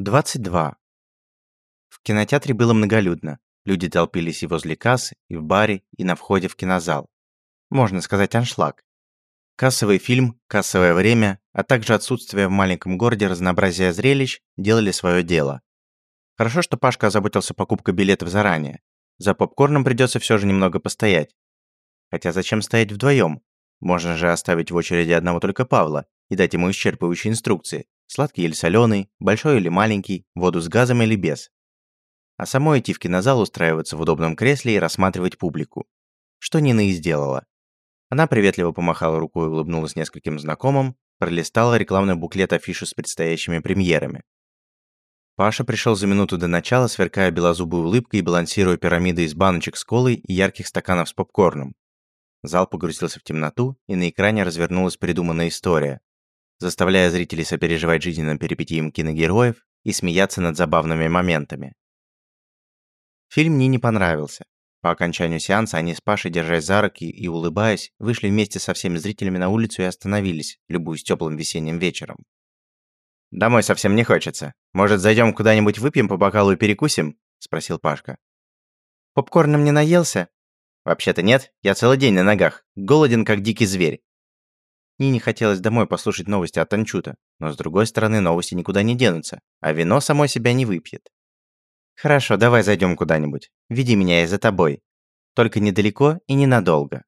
22. В кинотеатре было многолюдно. Люди толпились и возле кассы, и в баре, и на входе в кинозал. Можно сказать аншлаг. Кассовый фильм, кассовое время, а также отсутствие в маленьком городе разнообразия зрелищ делали свое дело. Хорошо, что Пашка озаботился покупкой билетов заранее. За попкорном придется все же немного постоять. Хотя зачем стоять вдвоем? Можно же оставить в очереди одного только Павла и дать ему исчерпывающие инструкции. Сладкий или соленый, большой или маленький, воду с газом или без. А самой идти в кинозал, устраиваться в удобном кресле и рассматривать публику. Что Нина и сделала. Она приветливо помахала рукой и улыбнулась нескольким знакомым, пролистала рекламный буклет афишу с предстоящими премьерами. Паша пришел за минуту до начала, сверкая белозубой улыбкой и балансируя пирамидой из баночек с колой и ярких стаканов с попкорном. Зал погрузился в темноту, и на экране развернулась придуманная история, заставляя зрителей сопереживать жизненным перипетиям киногероев и смеяться над забавными моментами. Фильм Нине понравился. По окончанию сеанса они с Пашей, держась за руки и улыбаясь, вышли вместе со всеми зрителями на улицу и остановились, любуясь теплым весенним вечером. «Домой совсем не хочется. Может, зайдем куда-нибудь выпьем по бокалу и перекусим?» – спросил Пашка. «Попкорном не наелся?» «Вообще-то нет, я целый день на ногах, голоден как дикий зверь. Нине хотелось домой послушать новости от Анчута, но с другой стороны новости никуда не денутся, а вино само себя не выпьет. «Хорошо, давай зайдем куда-нибудь. Веди меня я за тобой. Только недалеко и ненадолго».